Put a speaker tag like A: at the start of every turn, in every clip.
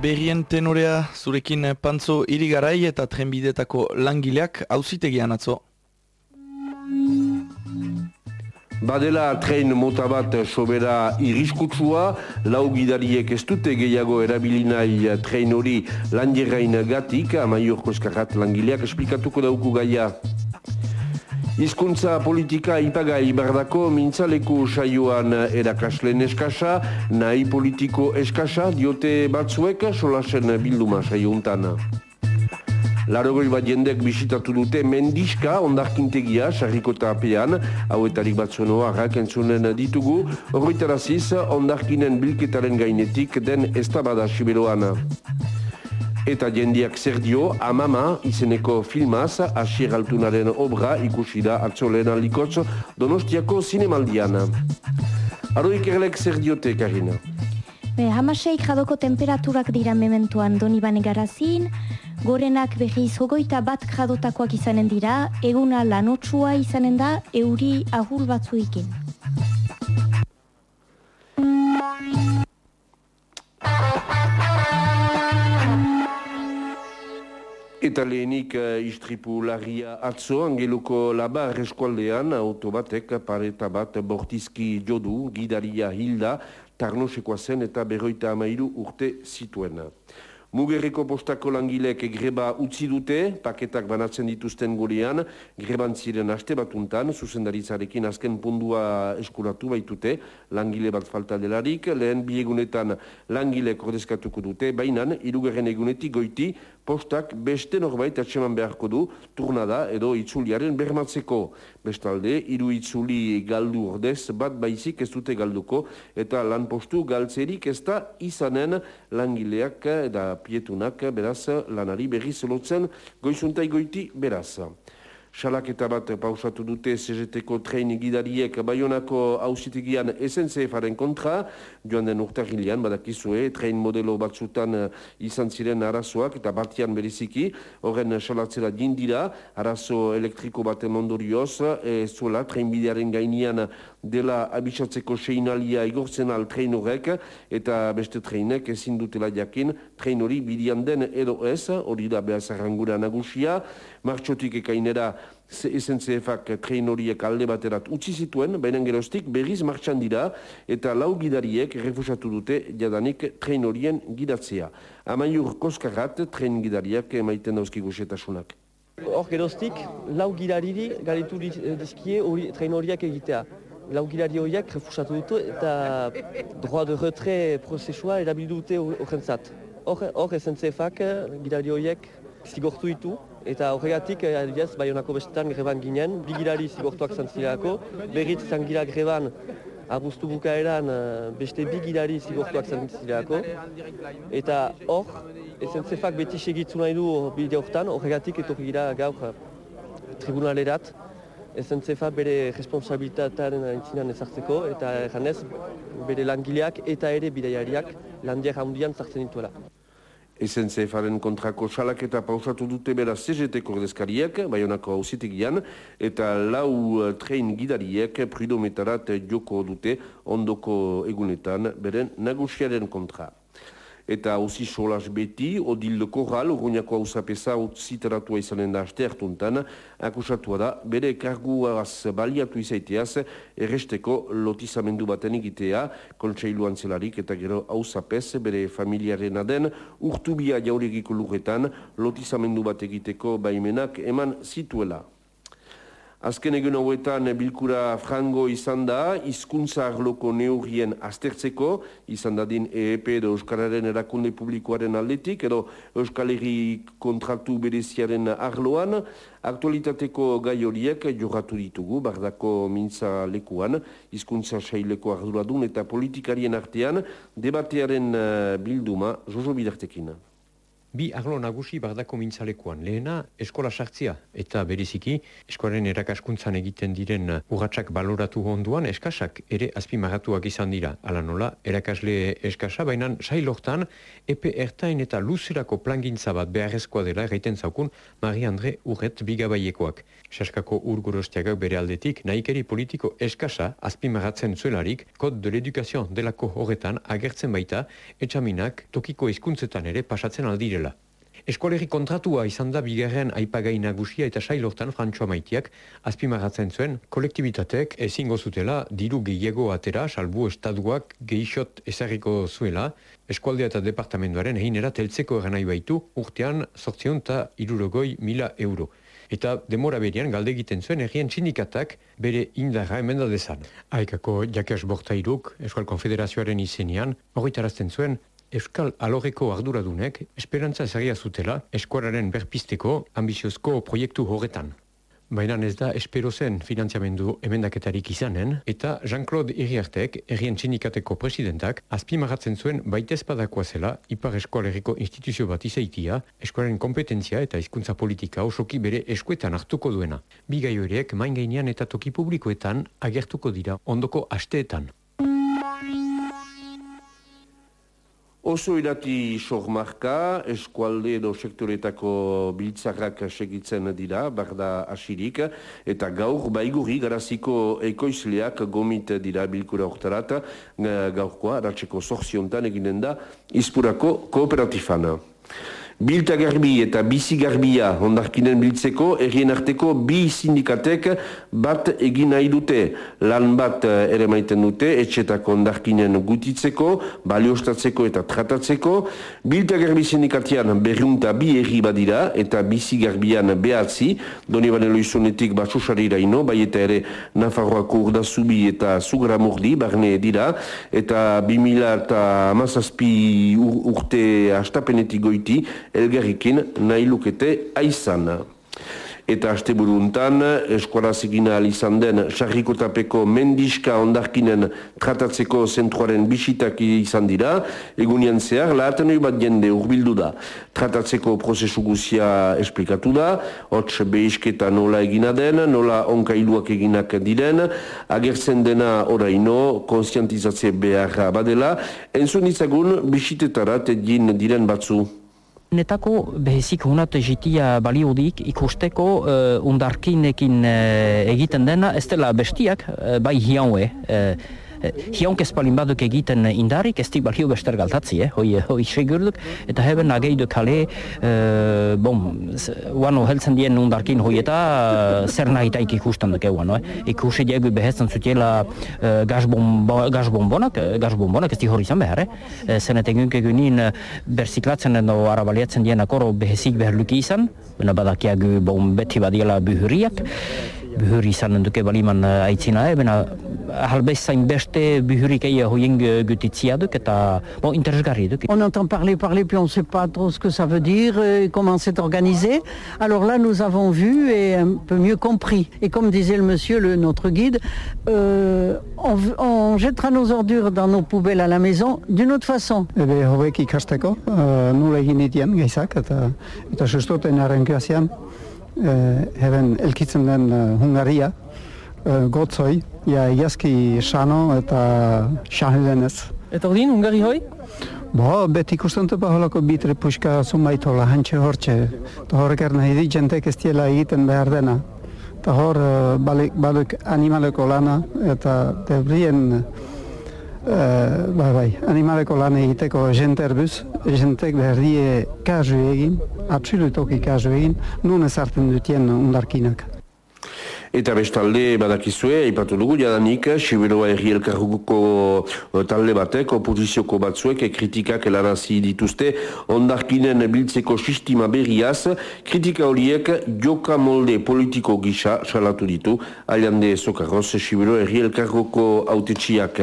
A: berrien tenorea zurekin pantzo irigarai eta trenbidetako langileak hauzitegian atzo.
B: Badela tren mota bat sobera iriskutsua, lau gidariek ez dute gehiago erabilinai tren hori landierrain gatik, amaiorko eskarrat langileak esplikatuko dauku gaia. Hizkuntza politika ipagai bardako mintzaleku saioan erakaslen eskasa, nahi politiko eskasa diote batzuek solasen bilduma saiountan. Larogoi bat jendek bisitatu dute mendiska ondarkintegia sarriko tapean, hauetarik batzuen oarrak entzunen ditugu, horretaraziz ondarkinen bilketaren gainetik den estabada siberoan. Eta jendiak zer dio, amama izeneko filmaz, asier altunaren obra ikusi da atzolen alikotz donostiako zinemaldian. Aroik erlek zer diote, Karina?
C: Be, hamaseik jadoko temperaturak dira mementuan doni bane garazin, gorenak behiz hogoita bat jadotakoak izanen dira, eguna lanotsua izanen da, euri ahul batzuikin.
B: Eta lehenik uh, istripu larria atzo, angeluko laba eskualdean, auto batek pareta bat bortizki jodu, gidaria hilda, tarnosekoa zen eta berroita amairu urte zituen. Mugerreko postako langilek greba utzi dute, paketak banatzen dituzten gurean, greban ziren aste batuntan, zuzendaritzarekin azken pundua eskuratu baitute, langile bat falta delarik, lehen bi egunetan langile kordezkatuko dute, baina irugarren egunetik goiti, postak beste norbait atseman beharko du turnada edo itzuliaren bermatzeko. Bestalde, hiru itzuli galdu ordez bat baizik ez dute galduko eta lan postu galtzerik ez da izanen langileak eta pietunak beraz lanari berriz lotzen goizuntai goiti beraz. Salaketa bat pausatu dute CGT-ko tren gidariek Bayonako hausitegian SNCF-aren kontra, joan den urtahilean, badakizue, tren modelo batzutan eh, izan ziren arazoak eta batian beriziki, horren salatzera dindira, arazo elektriko baten ondorioz, e, zuela, tren bidearen gainean dela abisatzeko seinalia igortzen al tren horrek, eta beste trenek ezin dutela jakin, tren hori bidian den edo ez, hori da behaz arrangura nagusia, martxotik ekainera SNCF-ak tren horiek alde baterat utzi zituen, baina geroztik berriz martxan dira eta lau gidariek refusatu dute jadanik tren horien gidatzea. Amaiur koskarrat tren gidariak emaiten dauzkigu setasunak.
D: Hor geroztik, lau gidariri galitu dizkie hori tren horiek egitea. Lau gidari horiek refusatu dute eta droit de retrait prozesua erabildu dute horrentzat. Hor SNCF-ak gidari horiek zigortu ditu, Eta horregatik, eh, adibidez, Bayonako bestetan greban ginen, bigirari zigortuak zantzileako, berriz zangira greban abuztu bukaeran eh, beste bigirari zigortuak zantzileako. Eta hor, SNCFak beti segitzu nahi du bide horretan, horregatik etorri gira gaur eh, tribunalerat, SNCF bere responsabilitatearen aintzinan ezartzeko, eta janez, bere langileak eta ere bidaiariak landiak handian zartzen dituela.
B: SNCF-aren kontrako salaketa pausatu dute bera CGT kordezkariak, baionako hausitegian, eta lau uh, train gidariek prudometarat joko dute ondoko egunetan beren nagusiaren kontra eta hauzi solas beti, odildo korral, urruñako hau zapesa zitaratua izanen da aste hartuntan, akusatua da, bere karguaz baliatu izaiteaz, erresteko lotizamendu baten egitea, kontseiluan zelarik eta gero hau zapes, bere familiaren aden, urtubia jauregiko lurretan, lotizamendu bat egiteko baimenak eman zituela. Azken egun hauetan bilkura frango izan da, hizkuntza arloko neurrien aztertzeko, izan dadin EEP edo Euskararen erakunde publikoaren aldetik, edo Euskal Herri kontraktu bereziaren arloan, aktualitateko gai horiek jorratu ditugu, bardako mintza lekuan, hizkuntza saileko arduradun eta politikarien artean, debatearen eh, bilduma, Jojo Bidartekina.
E: Bi arlo nagusi bardako mintzalekoan. Lehena, eskola sartzia eta bereziki, eskolaren erakaskuntzan egiten diren urratsak baloratu onduan, eskasak ere azpimarratuak izan dira. Ala nola, erakasle eskasa, baina sailortan, epe ertain eta luzerako plangintza bat beharrezkoa dela erraiten zaukun Marie-Andre Urret bigabaiekoak. Saskako urgorostiagak bere aldetik, nahikeri politiko eskasa azpimarratzen zuelarik, kod de l'edukazio delako horretan agertzen baita, etxaminak tokiko hizkuntzetan ere pasatzen aldirela. Eskoleri kontratua izan da bigarren aipagai nagusia eta sailortan Frantsoa maitiak azpimarratzen zuen kolektibitatek ezingo zutela diru gehiago atera salbu estaduak gehixot ezarriko zuela eskualdea eta departamentoaren egin teltzeko eran nahi baitu urtean sortzion eta irurogoi mila euro. Eta demora berian galde egiten zuen errien sindikatak bere indarra emenda dezan. Aikako Jakas Bortairuk, Eskual Konfederazioaren izenian, horretarazten zuen Euskal Alorreko arduradunek esperantza ezagia zutela eskuararen berpisteko ambiziozko proiektu horretan. Baina ez da espero zen finanziamendu emendaketarik izanen, eta Jean-Claude Iriartek, errien txinikateko presidentak, azpimarratzen zuen baita espadakoa zela Ipar Eskoaleriko instituzio bat izaitia, eskuaren kompetentzia eta hizkuntza politika osoki bere eskuetan hartuko duena. Bigai horiek main gainean eta toki publikoetan agertuko dira ondoko asteetan.
B: Oso irati sormarka, eskualde edo sektoretako biltzarrak segitzen dira, barda asirik, eta gaur baiguri garaziko ekoizleak gomit dira bilkura oktarat, gaurkoa, ratxeko zorziontan eginen da, izpurako kooperatifana. Bilta garbi eta bizi garbia ondarkinen biltzeko errien arteko bi sindikatek bat egin nahi dute. Lan bat eh, ere maiten dute etxetako ondarkinen gutitzeko, baliostatzeko eta tratatzeko. Bilta garbi sindikatian berriunta bi erri badira eta bizi garbian behatzi. Doni banelo izonetik basusari iraino, bai eta ere Nafarroako urda zubi eta zugra mordi, barne dira. Eta 2000 eta amazazpi urte astapenetik goiti, elgerrikin nahi lukete aizan. Eta haste buruntan, eskuara zegina izan den sarrikotapeko mendiska ondarkinen tratatzeko zentruaren bisitak izan dira, egunian zehar, lahaten bat jende urbildu da. Tratatzeko prozesu guzia esplikatu da, hots behisketa nola egina den, nola onkailuak eginak diren, agertzen dena oraino, konsientizatze beharra badela, entzun izagun bisitetarat egin diren batzu.
F: Netako behezik hunat jitia baliodik ikusteko uh, undarkinekin uh, egiten dena, ez dela bestiak, uh, bai hiaue. Uh, hionk ez balin baduk egiten indarik, ez dik balio bester galtatzi, eh? hoi, hoi segurduk, eta heben nageidu kale, uh, bom, wano heltzen dien undarkin hoi eta zer nahi ikusten duk eguan, eh? ikusi diegu behetzen zutiela uh, gazbombonak, gazbombonak ez di hori izan behar, eh? zenet egun kegunin uh, berziklatzen edo arabaliatzen dien akoro behezik behar luki izan, bena badakiagu bom beti badiela buhuriak, buhuri izan duke baliman aitzina, eh? Halbezain beste buhurik eia hoien gutitzia duk eta bon, interesgarri duk.
G: On entend parler, parler, puis on ne sait pas trop ce que ça veut dire, et comment c'est organisé. Alors là, nous avons vu et un peu mieux compris. Et comme disait le monsieur, le, notre guide, euh, on, on jettera nos ordures dans nos poubelles à la maison d'une autre façon.
H: Uh, eta, eta gotzoi, ja, iazki sano eta xahilenez.
F: Eta ordin, Hungari hoi?
H: Bo, beti ikusten tupa holako bitre puxka sumaitola, hantxe hortxe. Ta horrek erna hidi jentek ez tiela egiten behar dena. Ta hor, uh, balik, balik animaleko lana eta debrien Uh, bai, bai, animaleko lan egiteko jenterbuz, jentek behar die kazu egin, absolutoki kazu egin, nun ezartzen dutien undarkinak.
B: Eta bestalde badakizue, ipatu dugu jadanik, Siberoa erri elkarruko eh, talde batek, opozizioko batzuek, kritikak elarazi dituzte, ondarkinen biltzeko sistima berriaz, kritika horiek joka molde politiko gisa salatu ditu, aliande sokarroz Siberoa erri elkarruko autetxiak.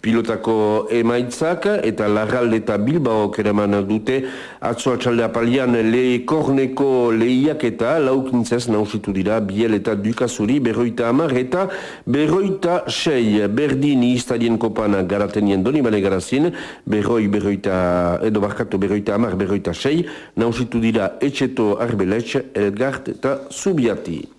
B: Pilotako emaitzak eta larralde eta bilbao kereman dute. Atzo atxalde apalian lehe korneko lehiak eta laukintzez nausitu dira. Biel eta dukazuri berroita amar eta berroita sei. Berdin iztadien kopan garatenien doni bale garazin berroi berroita edo barkatu berroita amar berroita sei. Nausitu dira etxeto arbeletx elgart eta subiati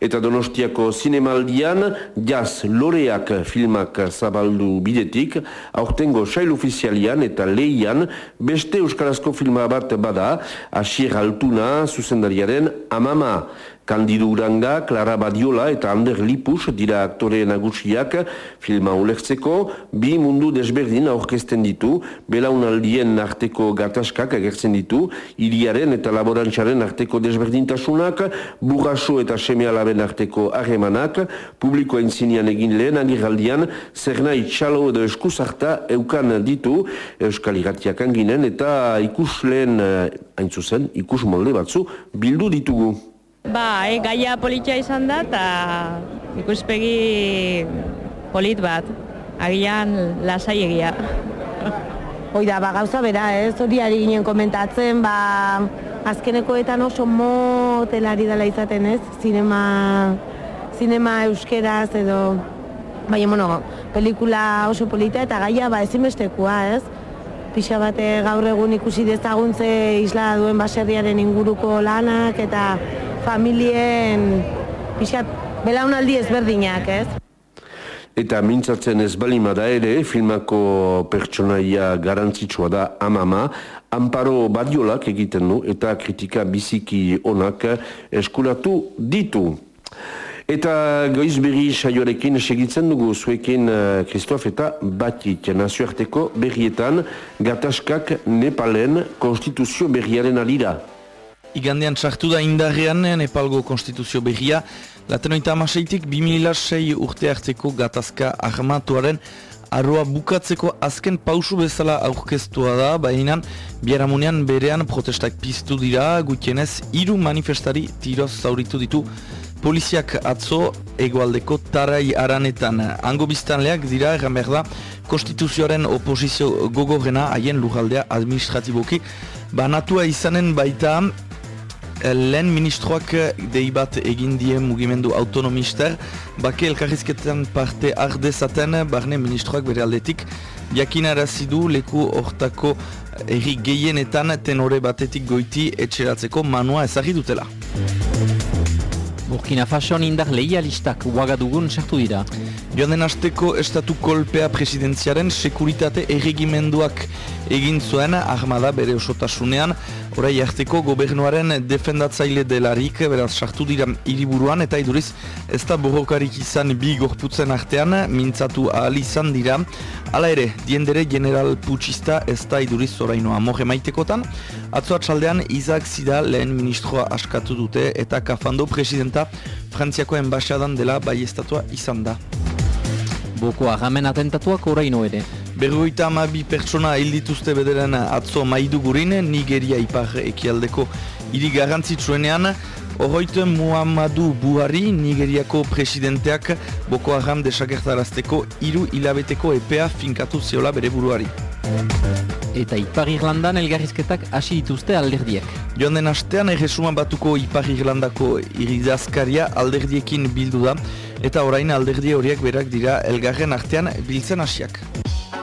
B: eta Donostiako zinemaldian jaz loreak filmak zabaldu bidetik, aurtengo sail ofizialian eta leian beste euskarazko filma bat bada, Asier Altuna zuzendariaren amama. Kandidu Uranga, Clara Badiola eta Ander Lipus dira aktore nagusiak filma ulertzeko, bi mundu desberdin aurkezten ditu, belaunaldien arteko gataskak agertzen ditu, iriaren eta laborantzaren arteko desberdintasunak, burraso eta semealaben arteko harremanak, publikoa intzinean egin lehen agiraldian, zer nahi txalo edo eskuzarta eukan ditu, Euskal Iratiak anginen, eta ikus lehen, eh, hain zuzen, ikus molde batzu, bildu ditugu.
I: Ba, e, gaia politia izan da, eta ikuspegi polit bat, agian lasai egia.
J: Hoi ba, gauza bera, ez, hori ari ginen komentatzen, ba, azkenekoetan oso motelari dela izaten, ez, zinema, zinema euskeraz edo, bai, bueno, pelikula oso polita eta gaia, ba, ezinbestekoa, ez, pixa bate gaur egun ikusi dezaguntze isla duen baserriaren inguruko lanak eta familien pixat belaunaldi ezberdinak, ez?
B: Eta mintzatzen ez balima da ere, filmako pertsonaia garantzitsua da amama, Amparo Badiolak egiten du eta kritika biziki onak eskulatu ditu. Eta goiz berri saioarekin segitzen dugu zuekin Kristof eh, eta Batik nazioarteko berrietan gataskak Nepalen konstituzio berriaren alira.
A: Igandean sartu da indarrean Nepalgo konstituzio behia, latenoita amaseitik 2006 urte hartzeko gatazka armatuaren arroa bukatzeko azken pausu bezala aurkeztua da, baina biaramunean berean protestak piztu dira, gutienez, hiru manifestari tiroz zauritu ditu. Poliziak atzo egoaldeko tarai aranetan. Ango biztanleak dira, egan behar da, konstituzioaren oposizio gogorrena haien lujaldea administratiboki banatua izanen baita lehen ministroak dei bat egin die mugimendu autonomister, bake elkarrizketan parte ardezaten barne ministroak bere aldetik, jakinarazidu leku hortako erri gehienetan tenore batetik goiti etxeratzeko manua ezagri dutela.
F: Burkina Fason indar lehialistak uagadugun sartu dira.
A: Joan den asteko estatu kolpea presidenziaren sekuritate erregimenduak egin zuen armada bere osotasunean, orai harteko gobernuaren defendatzaile delarik, beraz sartu dira hiriburuan eta iduriz ez da borrokarik izan bi gorputzen artean, mintzatu ahal izan dira. Hala ere, diendere general putxista ez da iduriz orainoa morre maitekotan, atzo atxaldean Izak Zida lehen ministroa askatu dute eta kafando presidenta Frantziako enbaixadan dela bai estatua izan da.
F: Boko agamen atentatuak oraino ere.
A: Berroita ama bi pertsona hildituzte bederen atzo maidugurin, Nigeria ipar ekialdeko hiri garrantzitsuenean, Horroit Muhammadu Buhari, Nigeriako presidenteak Boko Haram desagertarazteko hiru hilabeteko epea finkatu zeola bere buruari.
F: Eta Ipar Irlandan elgarrizketak hasi dituzte alderdiek.
A: Joan den astean erresuma batuko Ipar Irlandako iridazkaria alderdiekin bildu da, eta orain alderdi horiek berak dira elgarren artean biltzen hasiak.